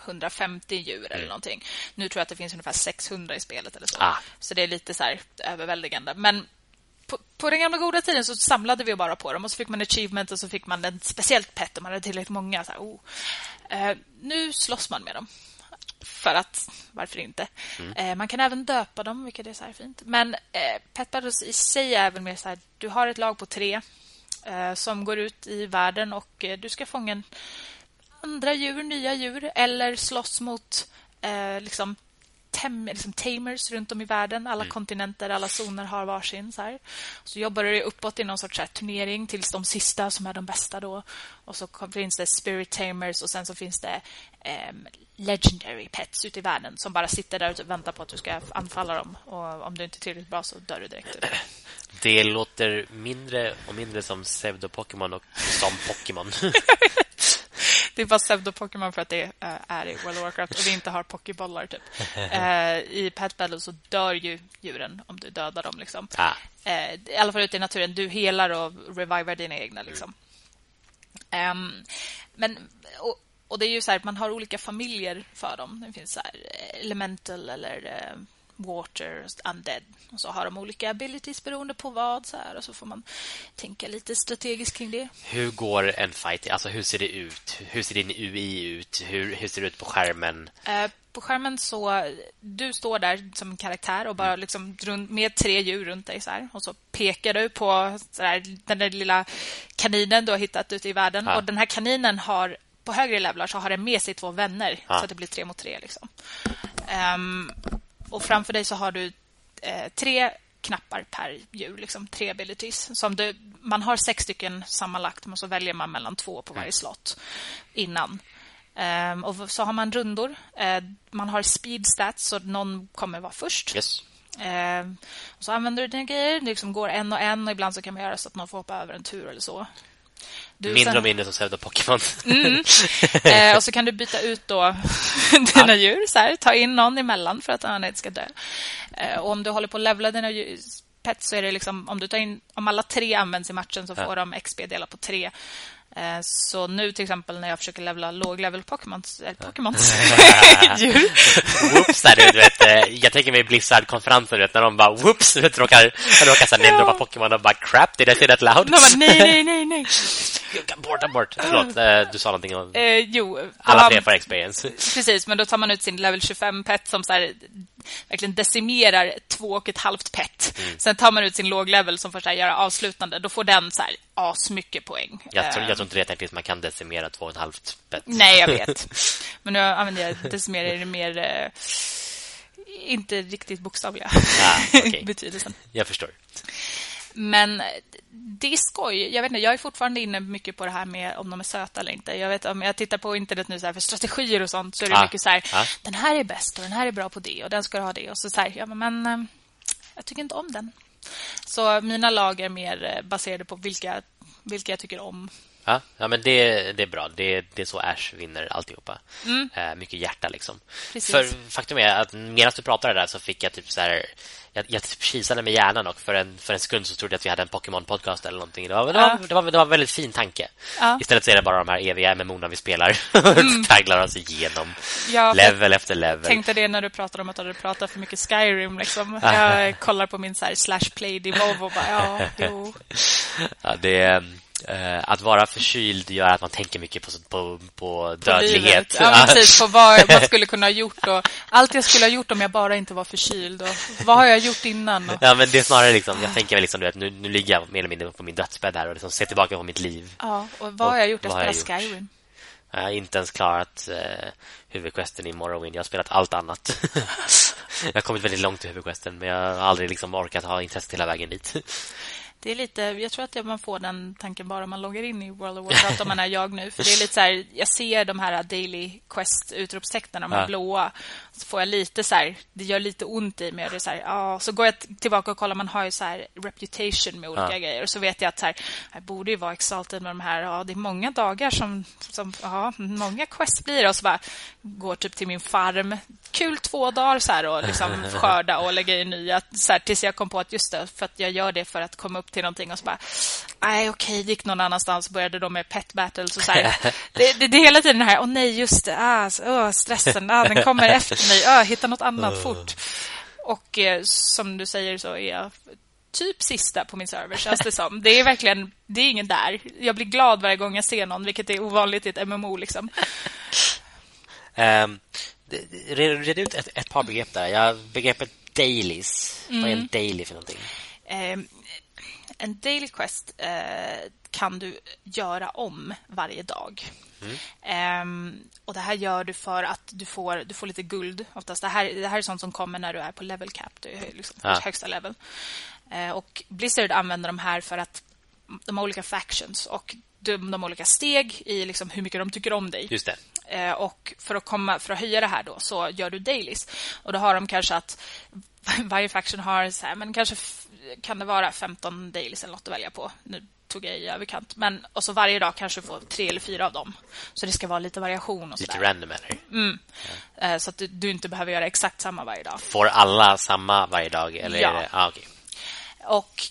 150 djur eller mm. någonting. Nu tror jag att det finns ungefär 600 i spelet eller så. Ah. Så det är lite så här överväldigande. Men på, på, den gamla goda tiden så samlade vi bara på dem och så fick man achievement och så fick man en speciellt pet och man hade tillräckligt många. Så här, oh. uh, nu slåss man med dem. För att, varför inte? Mm. Uh, man kan även döpa dem, vilket är så fint. Men uh, Pet Battles i sig är väl mer så här, du har ett lag på tre eh, som går ut i världen och eh, du ska fånga andra djur, nya djur eller slåss mot eh, liksom, tem, liksom tamers runt om i världen. Alla mm. kontinenter, alla zoner har varsin. Så, här. så jobbar du uppåt i någon sorts här, turnering tills de sista som är de bästa. då. Och så finns det spirit tamers och sen så finns det eh, legendary pets ute i världen som bara sitter där och väntar på att du ska anfalla dem. Och om du inte är tillräckligt bra så dör du direkt. Det låter mindre och mindre som pseudo-Pokémon och som Pokémon. det är bara pseudo-Pokémon för att det uh, är i World of Warcraft och vi inte har pokébollar typ. Uh, I Pet Battle så dör ju djuren om du dödar dem liksom. Ah. Uh, I alla fall ute i naturen. Du helar och revivar dina egna liksom. Um, men och, och, det är ju så här man har olika familjer för dem. Det finns så här elemental eller water, undead. Och så har de olika abilities beroende på vad. Så här, och så får man tänka lite strategiskt kring det. Hur går en fight? Alltså hur ser det ut? Hur ser din UI ut? Hur, hur ser det ut på skärmen? Uh, på skärmen så du står där som en karaktär och bara mm. liksom med tre djur runt dig så här, och så pekar du på så här, den där lilla kaninen du har hittat ute i världen ja. och den här kaninen har på högre levlar så har den med sig två vänner ja. så att det blir tre mot tre liksom. Um, och framför dig så har du eh, tre knappar per djur, liksom tre abilities. Som du, man har sex stycken sammanlagt, men så väljer man mellan två på varje slott innan. Um, och så har man rundor. Uh, man har speed stats, så någon kommer vara först. Yes. Uh, och så använder du dina grejer. Det liksom går en och en och ibland så kan man göra så att någon får hoppa över en tur eller så. Du, Mindre sen... och mindre som pseudo-Pokémon. Mm. Eh, och så kan du byta ut då dina ja. djur. Så här, ta in någon emellan för att han inte ska dö. Eh, och om du håller på att levla dina pets så är det liksom... Om, du tar in, om alla tre används i matchen så får ja. de XP delat på tre. Eh, så nu till exempel när jag försöker levla låg-level Pokémons, äh, Pokémons djur. whoops, där, du vet, eh, jag tänker mig Blizzard-konferensen när de bara whoops, råkar, råkar så ja. droppa Pokémon och bara crap, did I say that loud? De bara, nej, nej, nej, nej. Abort, abort. Förlåt, du sa någonting om... Eh, jo. Alla tre får experience. Precis, men då tar man ut sin level 25 pet som så här, verkligen decimerar två och ett halvt pet. Mm. Sen tar man ut sin låg level som får göra avslutande. Då får den så här asmycket poäng. Jag tror, jag tror inte det är tekniskt man kan decimera två och ett halvt pet. Nej, jag vet. Men nu använder jag decimera i det mer... Eh, inte riktigt bokstavliga ah, okay. betydelsen. Jag förstår. Men det är skoj. Jag vet inte, jag är fortfarande inne mycket på det här med om de är söta eller inte. Jag vet om jag tittar på internet nu så här, för strategier och sånt så är det ah. mycket så här, ah. den här är bäst och den här är bra på det och den ska ha det och så så här, ja men eh, jag tycker inte om den. Så mina lag är mer eh, baserade på vilka vilka jag tycker om. Ja, ja men det, det är bra. Det, det är så Ash vinner alltihopa. Mm. Eh, mycket hjärta liksom. Precis. För faktum är att medan du pratade där så fick jag typ så här jag, jag kisade med hjärnan och för en, för en sekund så trodde jag att vi hade en Pokémon-podcast eller någonting. Det var, det, var, det, var, det var en väldigt fin tanke. Ja. Istället så är det bara de här eviga MMO vi spelar. Mm. Taglar oss igenom ja, level efter level. tänkte det när du pratade om att du hade pratat för mycket Skyrim. Liksom. Jag kollar på min så här, slash play Devolve och bara, ja, jo. Ja, det är Uh, att vara förkyld gör att man tänker mycket på, på, på dödlighet. På ja, precis, på vad man skulle kunna ha gjort. Och allt jag skulle ha gjort om jag bara inte var förkyld. Och vad har jag gjort innan? Och... Ja, men det är snarare liksom, jag tänker liksom, du vet, nu, nu ligger jag mer eller mindre på min dödsbädd här och liksom ser tillbaka på mitt liv. Ja, och vad har jag gjort? Jag spelar Skyrim. Jag har inte ens klarat uh, huvudquesten i Morrowind. Jag har spelat allt annat. jag har kommit väldigt långt i huvudquesten, men jag har aldrig liksom orkat ha intresset hela vägen dit. Det är lite, jag tror att man får den tanken bara om man loggar in i World of Warcraft om man är jag nu. För det är lite så här, jag ser de här Daily Quest-utropstecknen, de här ja. blåa. Så får jag lite så här, det gör lite ont i mig. Och det är så, här, ja, så går jag tillbaka och kollar, man har ju så här reputation med olika ja. grejer. Och så vet jag att så här, jag borde ju vara exalted med de här. Ja, det är många dagar som, som ja, många quest blir. Och så bara går typ till min farm. Kul två dagar så här och liksom skörda och lägga i nya. Så här, tills jag kom på att just det, för att jag gör det för att komma upp till någonting och så bara nej okej, okay, gick någon annanstans och började då med pet battles och så här. det, det, det, är hela tiden det här, åh oh, nej just det, ah, oh, stressen, ah, den kommer efter mig, ah, hitta något annat fort. Och eh, som du säger så är jag typ sista på min server känns det som. Det är verkligen, det är ingen där. Jag blir glad varje gång jag ser någon, vilket är ovanligt i ett MMO liksom. Um, red ut ett, ett par begrepp där. Jag, begreppet dailies. Mm. Vad är en mm. daily för någonting? Um, en daily quest eh, kan du göra om varje dag. Mm. Um, och Det här gör du för att du får, du får lite guld. Oftast. Det, här, det här är sånt som kommer när du är på level cap. Du är liksom ja. högsta level. Uh, och Blizzard använder de här för att de har olika factions och de, de olika steg i liksom hur mycket de tycker om dig. Just det. Uh, och för att, komma, för att höja det här då så gör du dailies. Och då har de kanske att varje faction har så här, men kanske kan det vara 15 dailies eller något att välja på. Nu tog jag i överkant. Men, och så varje dag kanske du får tre eller fyra av dem. Så det ska vara lite variation. Och lite sådär. random, eller? Mm. Ja. Så att du, du, inte behöver göra exakt samma varje dag. Får alla samma varje dag? Eller ja. Det... Ah, okay. Och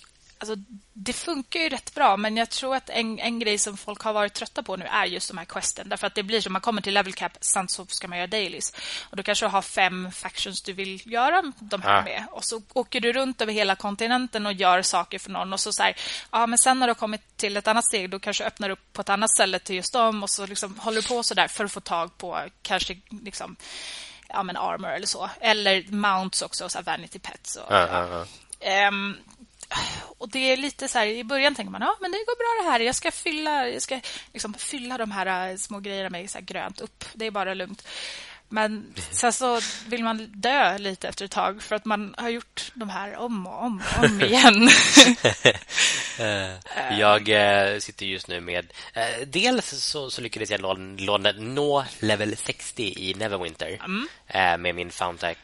alltså, det funkar ju rätt bra, men jag tror att en, en grej som folk har varit trötta på nu är just de här questen. Därför att det blir så, man kommer till level cap, sen så ska man göra dailies. Och då kanske du har fem factions du vill göra de här ja. med. Och så åker du runt över hela kontinenten och gör saker för någon. Och så säger ja men sen när du har kommit till ett annat steg, då kanske du öppnar upp på ett annat ställe till just dem. Och så liksom håller du på så där för att få tag på kanske liksom ja, men armor eller så. Eller mounts också, så vanity pets. Och, ja, ja, ja. Um, och det är lite så här, i början tänker man, ja men det går bra det här. Jag ska fylla, jag ska liksom fylla de här äh, små grejerna med så grönt upp. Det är bara lugnt. Men sen så vill man dö lite efter ett tag för att man har gjort de här om och om och om igen. Eh, jag äh, sitter just nu med... Äh, dels så, så lyckades jag låna, nå level 60 i Neverwinter mm. Äh, med min Fountac.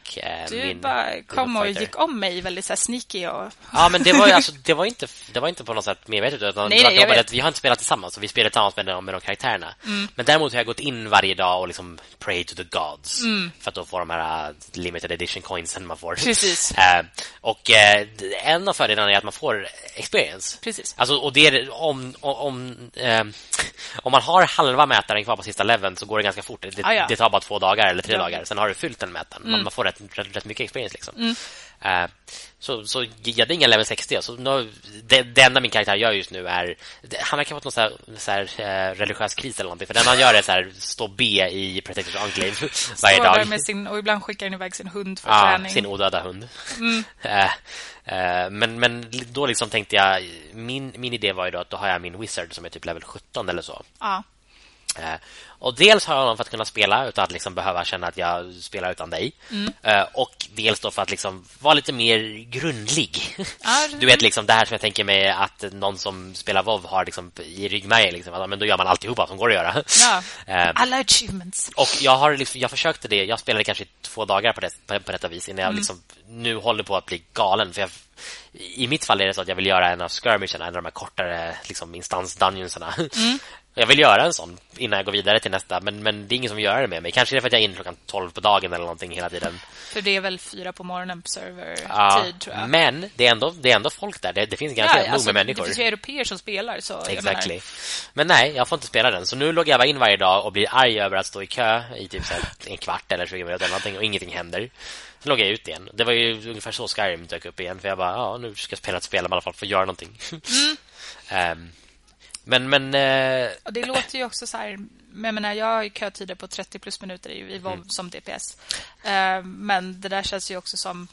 du min, bara kom och gick om mig väldigt så sneaky. Och... ja, men det var, alltså, det, var inte, det var inte på något sätt medvetet. Utan nej, nej, jag vi har inte spelat tillsammans. Och vi spelade tillsammans med de, med de karaktärerna. Mm. Men däremot har jag gått in varje dag och liksom pray to the gods. Mm. För att då få de här limited edition coinsen man får. Precis. och en av fördelarna är att man får experience. Precis. Alltså, och det är, om, om, eh, om man har halva mätaren kvar på sista leveln så går det ganska fort. Det, ah, ja. det tar bara två dagar eller tre ja. dagar. Sen har du fyllt den mätaren. Mm. Man får rätt, rätt, rätt mycket experience. Liksom. Mm. Eh, så, så jag hade ingen level 60. Så nu, det, det enda min karaktär gör just nu är... Han verkar ha fått någon så här, så här, eh, religiös kris eller någonting. För det han gör är så här, stå B i Protectors Enclave varje dag. Med sin, och ibland skickar han iväg sin hund för ja, träning. sin odöda hund. Mm. Eh, men, men då liksom tänkte jag min, min idé var ju att då har jag min wizard som är typ level 17 eller så. Ja. Eh, och dels har jag honom för att kunna spela utan att liksom behöva känna att jag spelar utan dig. Mm. Eh, och dels då för att liksom vara lite mer grundlig. Ah, du vet liksom det här som jag tänker mig att någon som spelar WoW har liksom i ryggmärgen liksom, men då gör man alltihopa som går att göra. Ja. Eh, Alla achievements. Och jag har liksom, jag försökte det. Jag spelade kanske två dagar på, det, på, på detta vis innan jag mm. liksom nu håller på att bli galen för jag i mitt fall är det så att jag vill göra en av skirmisherna, en av de här kortare liksom, instans-dungeonsarna. Mm. Jag vill göra en sån innan jag går vidare till nästa Men, men det är ingen som gör det med mig. Kanske det är för att jag är inne klockan 12 på dagen eller någonting hela tiden. För det är väl fyra på morgonen på server ja, tid, tror jag. Men det är ändå, det är ändå folk där. Det, det finns ganska ja, alltså, med människor. Det finns ju europeer som spelar så Exactly. Men nej, jag får inte spela den. Så nu loggar jag in varje dag och blir arg över att stå i kö I typ så en kvart eller 20 minuter eller någonting Och ingenting händer. Sen loggade jag ut igen. Det var ju ungefär så Skyrim dök upp igen För jag bara, ja nu ska jag spela ett spel i alla fall för att göra någonting. Mm. um, Men, men uh... Det låter ju också så här jag menar, jag har ju kötider på 30 plus minuter i, WoW mm. som DPS. Uh, men det där känns ju också som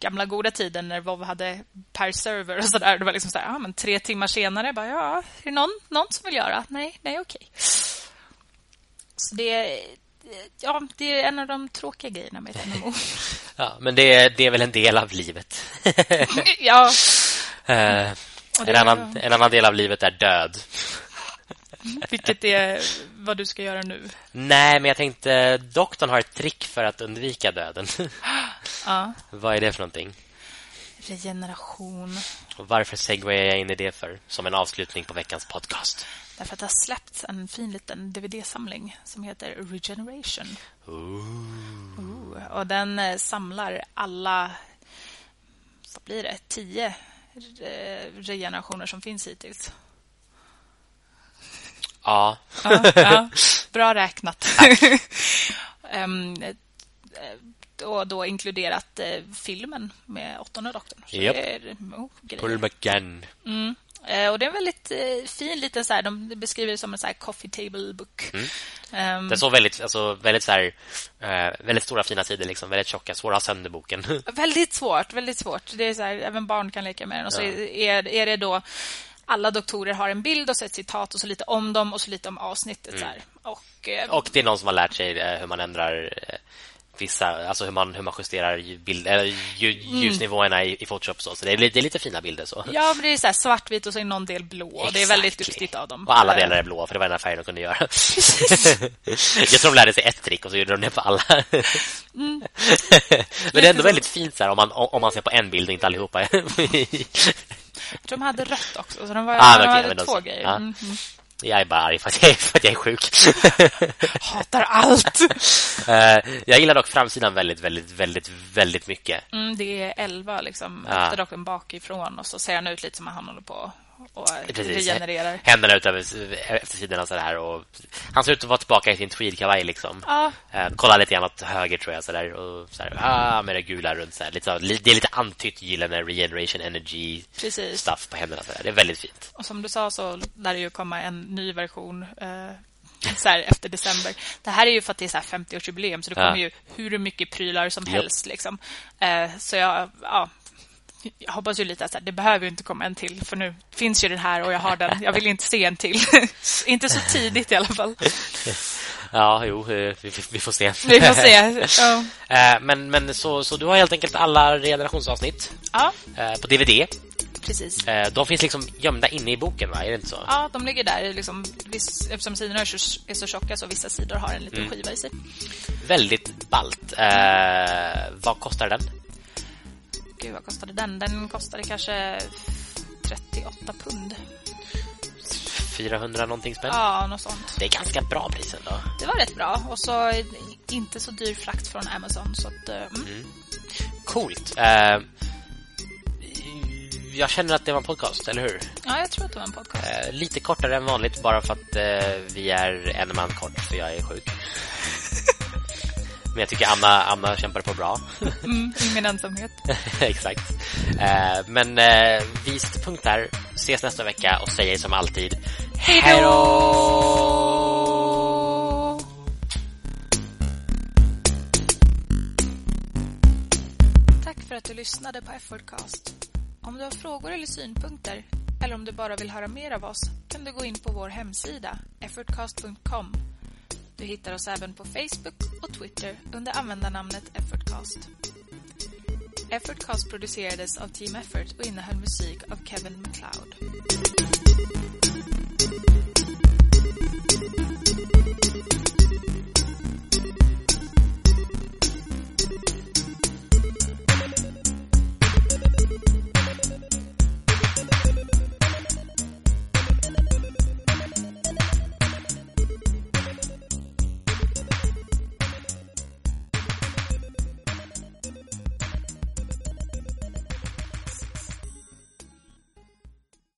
gamla goda tiden när WoW hade per server och sådär. Det var liksom så här, ja, men tre timmar senare bara, ja, är det någon, någon som vill göra? Nej, nej, okej. Så det ja, det är en av de tråkiga grejerna med ett MMO. ja, men det är, det är väl en del av livet. ja. Uh, en, annan, en annan del av livet är död. Vilket är vad du ska göra nu. Nej, men jag tänkte doktorn har ett trick för att undvika döden. ja. Vad är det för någonting? Regeneration. Och varför segwayar jag in i det för? Som en avslutning på veckans podcast. Därför att det har släppts en fin liten DVD-samling som heter Regeneration. Ooh. Ooh. Och den eh, samlar alla, vad blir det, tio regenerationer som finns hittills. Ja. ja, ja. Bra räknat. um, och då inkluderat eh, filmen med åttonde doktorn. Yep. oh, Paul McGann. Mm. Eh, och det är en väldigt eh, fin liten så här, de beskriver det som en så här coffee table book. Mm. Um, det är så väldigt alltså väldigt så här, uh, väldigt stora fina sidor liksom, väldigt tjocka, svåra sönder boken. väldigt svårt, väldigt svårt. Det är så här, även barn kan leka med den och så är, är det då alla doktorer har en bild och så ett citat och så lite om dem och så lite om avsnittet mm. så här. Och, och det är någon som har lärt sig hur man ändrar vissa alltså hur man hur man justerar bild eller mm. ljusnivåerna i, i Photoshop så, så det är, det är lite fina bilder så. Ja, men det är så svartvitt och så är någon del blå. Exactly. Det är väldigt duktigt av dem. Och alla delar är blå för det var den här färgen de kunde göra. jag tror de lärde sig ett trick och så gjorde de det på alla. mm. men det är ändå väldigt fint så här, om man om man ser på en bild och inte allihopa. de hade rött också så de var ah, de okay, hade två grejer. Ja. Mm -hmm. Jag är bara arg för att jag, för att jag är sjuk. Hatar allt. uh, jag gillar dock framsidan väldigt, väldigt, väldigt, väldigt mycket. Mm, det är elva liksom. Ja. Efter dock bakifrån och så ser han ut lite som att han håller på och Precis. regenererar. Händerna ut efter sidorna så här och han ser ut att vara tillbaka i sin tweedkavaj liksom. Ja. Uh, kolla lite grann åt höger tror jag så där och så här, ah, med det gula runt så här, lite så, det är lite antytt gyllene regeneration energy Precis. stuff på händerna så där. Det är väldigt fint. Och som du sa så lär det ju komma en ny version uh, så här, efter december. Det här är ju för att det är 50-årsjubileum så det kommer ju hur mycket prylar som helst liksom. Uh, så jag ja, jag hoppas ju lite att det behöver inte komma en till för nu finns ju den här och jag har den. Jag vill inte se en till. inte så tidigt i alla fall. Ja, jo, eh, vi, får se. Vi får se. Ja. Eh, men, men så, så du har helt enkelt alla regenerationsavsnitt ja. Eh, på DVD. Precis. De finns liksom gömda inne i boken, va? Är det inte så? Ja, de ligger där. Liksom, eftersom sidorna är så, är så tjocka så vissa sidor har en liten mm. skiva i sig. Väldigt ballt. Eh, vad kostar den? Gud vad kostade den? Den kostade kanske 38 pund. 400 någonting spänn? Ja, något sånt. Det är ganska bra pris ändå. Det var rätt bra. Och så inte så dyr frakt från Amazon. Så att, mm. Mm. Coolt. Uh, jag känner att det var en podcast, eller hur? Ja, jag tror att det var en podcast. Uh, lite kortare än vanligt, bara för att uh, vi är en man kort, för jag är sjuk. Men jag tycker Anna, Anna kämpar på bra. Mm, I min ensamhet. Exakt. Eh, men eh, vi sätter punkt här. Ses nästa vecka och säger som alltid Hej då! Tack för att du lyssnade på Effortcast. Om du har frågor eller synpunkter eller om du bara vill höra mer av oss kan du gå in på vår hemsida effortcast.com. Du hittar oss även på Facebook och Twitter under användarnamnet Effortcast. Effortcast producerades av Team Effort och innehöll musik av Kevin MacLeod.